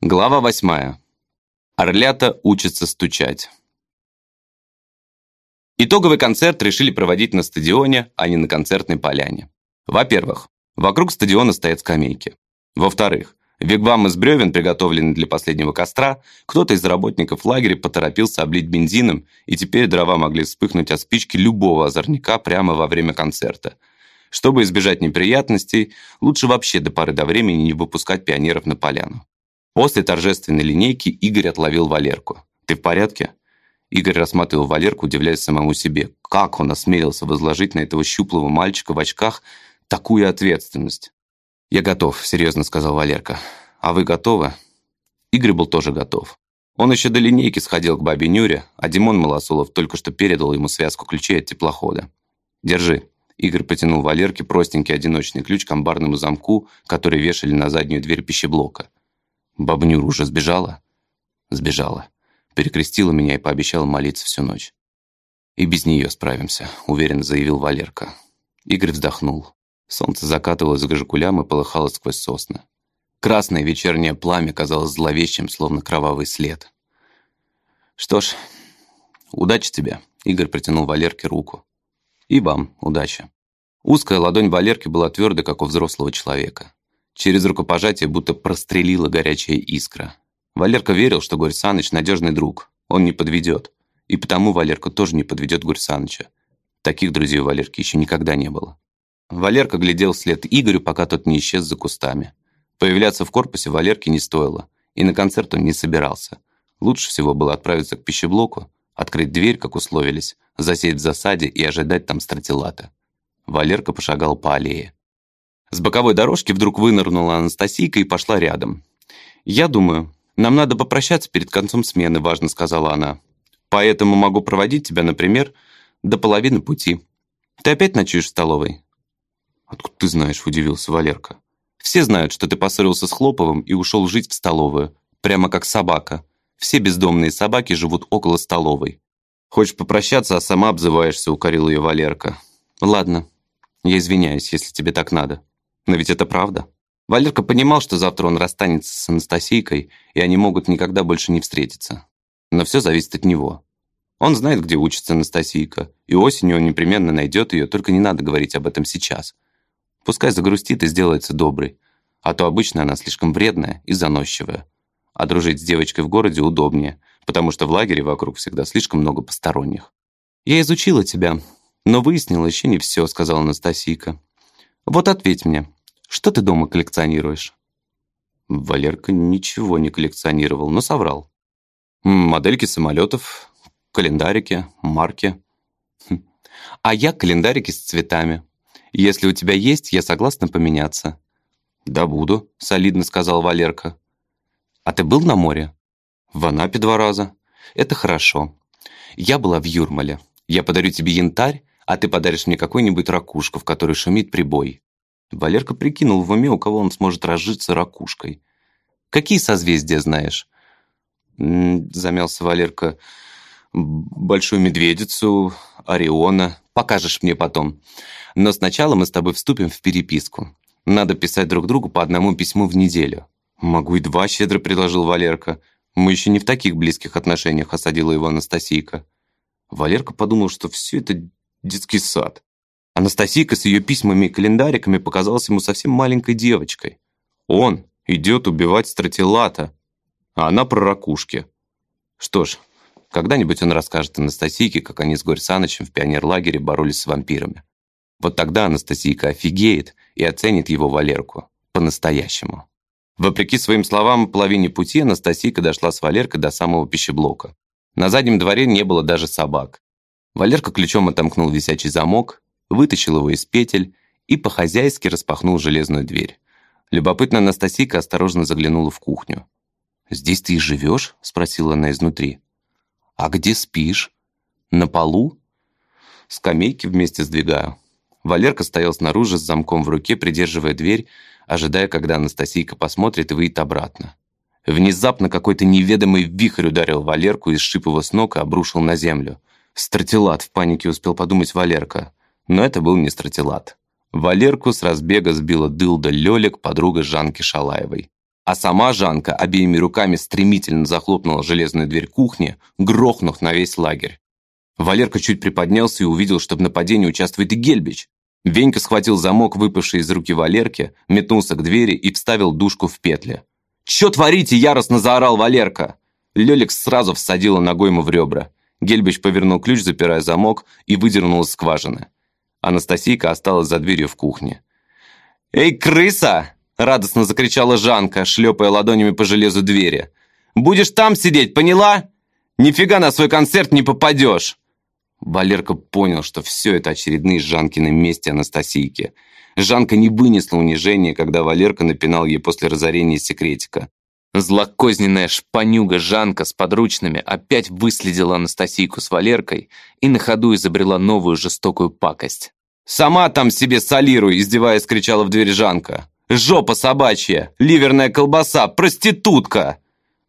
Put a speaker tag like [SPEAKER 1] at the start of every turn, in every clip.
[SPEAKER 1] Глава восьмая. Орлята учатся стучать. Итоговый концерт решили проводить на стадионе, а не на концертной поляне. Во-первых, вокруг стадиона стоят скамейки. Во-вторых, вигвам из бревен, приготовленный для последнего костра, кто-то из работников лагеря поторопился облить бензином, и теперь дрова могли вспыхнуть от спички любого озорника прямо во время концерта. Чтобы избежать неприятностей, лучше вообще до поры до времени не выпускать пионеров на поляну. После торжественной линейки Игорь отловил Валерку. «Ты в порядке?» Игорь рассматривал Валерку, удивляясь самому себе. Как он осмелился возложить на этого щуплого мальчика в очках такую ответственность? «Я готов», — серьезно сказал Валерка. «А вы готовы?» Игорь был тоже готов. Он еще до линейки сходил к бабе Нюре, а Димон Малосулов только что передал ему связку ключей от теплохода. «Держи». Игорь потянул Валерке простенький одиночный ключ к амбарному замку, который вешали на заднюю дверь пищеблока. «Баба Нюра уже сбежала?» «Сбежала. Перекрестила меня и пообещала молиться всю ночь». «И без нее справимся», — уверенно заявил Валерка. Игорь вздохнул. Солнце закатывалось к жигулям и полыхало сквозь сосны. Красное вечернее пламя казалось зловещим, словно кровавый след. «Что ж, удачи тебе», — Игорь протянул Валерке руку. И вам удачи. Узкая ладонь Валерки была твердой, как у взрослого человека. Через рукопожатие будто прострелила горячая искра. Валерка верил, что Горь Саныч надежный друг. Он не подведет. И потому Валерка тоже не подведет Горь Саныча. Таких друзей у Валерки еще никогда не было. Валерка глядел вслед Игорю, пока тот не исчез за кустами. Появляться в корпусе Валерке не стоило. И на концерт он не собирался. Лучше всего было отправиться к пищеблоку, открыть дверь, как условились, засесть в засаде и ожидать там стратилата. Валерка пошагал по аллее. С боковой дорожки вдруг вынырнула Анастасийка и пошла рядом. «Я думаю, нам надо попрощаться перед концом смены», — важно сказала она. «Поэтому могу проводить тебя, например, до половины пути. Ты опять ночуешь в столовой?» «Откуда ты знаешь?» — удивился Валерка. «Все знают, что ты поссорился с Хлоповым и ушел жить в столовую, прямо как собака. Все бездомные собаки живут около столовой. Хочешь попрощаться, а сама обзываешься, укорил ее Валерка. Ладно, я извиняюсь, если тебе так надо. Но ведь это правда. Валерка понимал, что завтра он расстанется с Анастасийкой, и они могут никогда больше не встретиться. Но все зависит от него. Он знает, где учится Анастасийка, и осенью он непременно найдет ее, только не надо говорить об этом сейчас. Пускай загрустит и сделается доброй, а то обычно она слишком вредная и заносчивая. А дружить с девочкой в городе удобнее, потому что в лагере вокруг всегда слишком много посторонних. «Я изучила тебя, но выяснила еще не все», — сказала Анастасийка. «Вот ответь мне, что ты дома коллекционируешь?» Валерка ничего не коллекционировал, но соврал. «Модельки самолетов, календарики, марки». Хм. «А я календарики с цветами. Если у тебя есть, я согласна поменяться». «Да буду», — солидно сказал Валерка. «А ты был на море?» В Анапе два раза. Это хорошо. Я была в Юрмале. Я подарю тебе янтарь, а ты подаришь мне какую-нибудь ракушку, в которой шумит прибой. Валерка прикинул в уме, у кого он сможет разжиться ракушкой. Какие созвездия знаешь? замялся Валерка. Большую медведицу, Ориона. Покажешь мне потом. Но сначала мы с тобой вступим в переписку. Надо писать друг другу по одному письму в неделю. «Могу и два», — щедро предложил Валерка. Мы еще не в таких близких отношениях, осадила его Анастасийка. Валерка подумал, что все это детский сад. Анастасийка с ее письмами и календариками показалась ему совсем маленькой девочкой. Он идет убивать стратилата, а она про ракушки. Что ж, когда-нибудь он расскажет Анастасийке, как они с Горь Санычем в пионерлагере боролись с вампирами. Вот тогда Анастасийка офигеет и оценит его Валерку по-настоящему. Вопреки своим словам, половине пути Анастасийка дошла с Валеркой до самого пищеблока. На заднем дворе не было даже собак. Валерка ключом отомкнул висячий замок, вытащил его из петель и по-хозяйски распахнул железную дверь. Любопытная Анастасийка осторожно заглянула в кухню. «Здесь ты и живешь?» — спросила она изнутри. «А где спишь? На полу?» «Скамейки вместе сдвигаю». Валерка стоял снаружи с замком в руке, придерживая дверь, ожидая, когда Анастасийка посмотрит и выйдет обратно. Внезапно какой-то неведомый вихрь ударил Валерку и сшиб его с ног и обрушил на землю. «Стратилат!» — в панике успел подумать Валерка. Но это был не стратилат. Валерку с разбега сбила дылда Лёлик, подруга Жанки Шалаевой. а сама Жанка обеими руками стремительно захлопнула железную дверь кухни, грохнув на весь лагерь. Валерка чуть приподнялся и увидел, что в нападении участвует и Гельбич. Венька схватил замок, выпавший из руки Валерки, метнулся к двери и вставил душку в петли. «Чё творите?» – яростно заорал Валерка. Лёлик сразу всадила ногой ему в ребра. Гельбич повернул ключ, запирая замок, и выдернул из скважины. Анастасийка осталась за дверью в кухне. «Эй, крыса!» – радостно закричала Жанка, шлепая ладонями по железу двери. «Будешь там сидеть, поняла? Нифига на свой концерт не попадешь!» Валерка понял, что все это очередные Жанкины мести Анастасийки. Жанка не вынесла унижения, когда Валерка напинал ей после разорения секретика. Злокозненная шпанюга Жанка с подручными опять выследила Анастасийку с Валеркой и на ходу изобрела новую жестокую пакость. «Сама там себе солируй!» – издеваясь, кричала в дверь Жанка. «Жопа собачья! Ливерная колбаса! Проститутка!»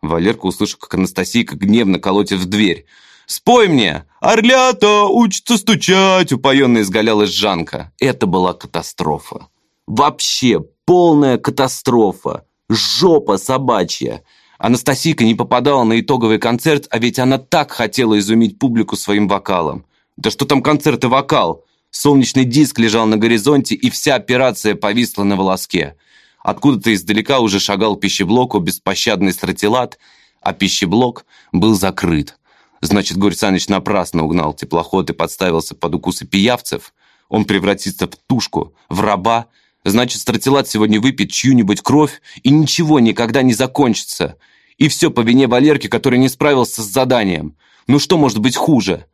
[SPEAKER 1] Валерка услышал, как Анастасийка гневно колотит в дверь. «Спой мне! Орлята учатся стучать!» Упоенно изгалялась Жанка. Это была катастрофа. Вообще полная катастрофа. Жопа собачья. Анастасийка не попадала на итоговый концерт, а ведь она так хотела изумить публику своим вокалом. Да что там концерт и вокал? Солнечный диск лежал на горизонте, и вся операция повисла на волоске. Откуда-то издалека уже шагал пищеблоку беспощадный стратилат, а пищеблок был закрыт. Значит, Горь Саныч напрасно угнал теплоход и подставился под укусы пиявцев. Он превратится в тушку, в раба. Значит, стратилат сегодня выпьет чью-нибудь кровь, и ничего никогда не закончится. И все по вине Валерки, который не справился с заданием. Ну что может быть хуже?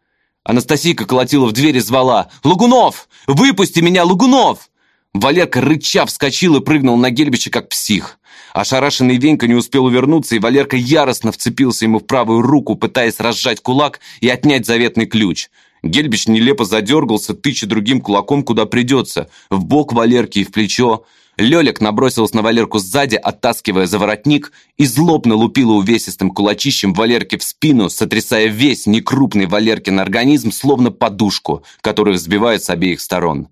[SPEAKER 1] Анастасийка колотила в дверь и звала «Лагунов! Выпусти меня, Лагунов!» Валерка рыча вскочил и прыгнул на Гельбича как псих. Ошарашенный Венька не успел увернуться, и Валерка яростно вцепился ему в правую руку, пытаясь разжать кулак и отнять заветный ключ. Гельбич нелепо задергался, тыча другим кулаком куда придется, в бок Валерки и в плечо. Лёлик набросился на Валерку сзади, оттаскивая за воротник, и злобно лупила увесистым кулачищем Валерке в спину, сотрясая весь некрупный Валеркин организм, словно подушку, которую взбивают с обеих сторон.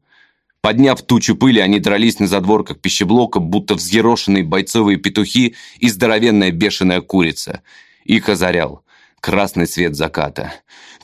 [SPEAKER 1] Подняв тучу пыли, они дрались на задворках пищеблока, будто взъерошенные бойцовые петухи и здоровенная бешеная курица. Их озарял красный свет заката.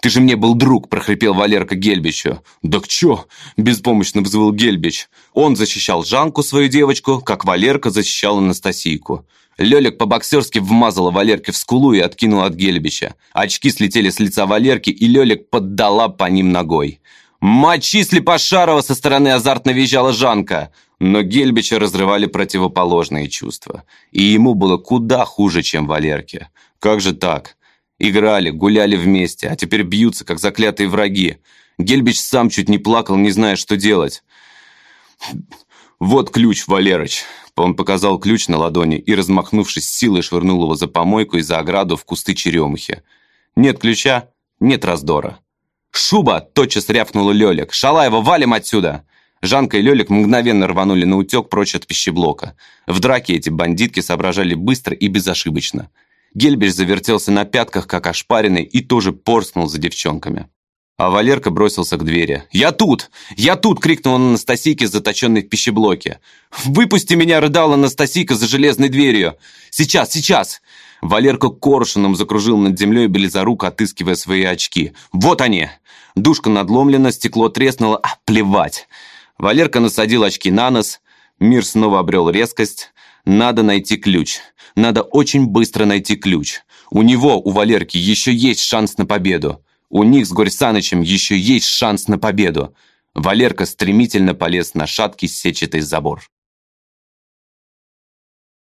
[SPEAKER 1] «Ты же мне был друг!» – прохрипел Валерка Гельбичу. «Да к чё?» – беспомощно взвыл Гельбич. Он защищал Жанку, свою девочку, как Валерка защищал Анастасийку. Лёлик по-боксерски вмазала Валерке в скулу и откинула от Гельбича. Очки слетели с лица Валерки, и Лёлик поддала по ним ногой. «Мочи Слепошарова!» со стороны азартно визжала Жанка. Но Гельбича разрывали противоположные чувства. И ему было куда хуже, чем Валерке. Как же так? Играли, гуляли вместе, а теперь бьются, как заклятые враги. Гельбич сам чуть не плакал, не зная, что делать. «Вот ключ, Валерыч!» Он показал ключ на ладони и, размахнувшись силой, швырнул его за помойку и за ограду в кусты черемухи. «Нет ключа, нет раздора». «Шуба!» – тотчас рявкнула Лёлик. «Шалаева, валим отсюда!» Жанка и Лёлик мгновенно рванули на утёк прочь от пищеблока. В драке эти бандитки соображали быстро и безошибочно. Гельбич завертелся на пятках, как ошпаренный, и тоже порснул за девчонками. А Валерка бросился к двери. «Я тут! Я тут!» — крикнул он Анастасийке, заточенной в пищеблоке. «Выпусти меня!» — рыдала Анастасийка за железной дверью. «Сейчас, сейчас!» Валерка коршуном закружил над землей близоруко, отыскивая свои очки. «Вот они!» Душка надломлена, стекло треснуло. А, плевать! Валерка насадил очки на нос. Мир снова обрел резкость. Надо найти ключ. Надо очень быстро найти ключ. У него, у Валерки, еще есть шанс на победу. У них с Горь Санычем еще есть шанс на победу. Валерка стремительно полез на шаткий сетчатый забор.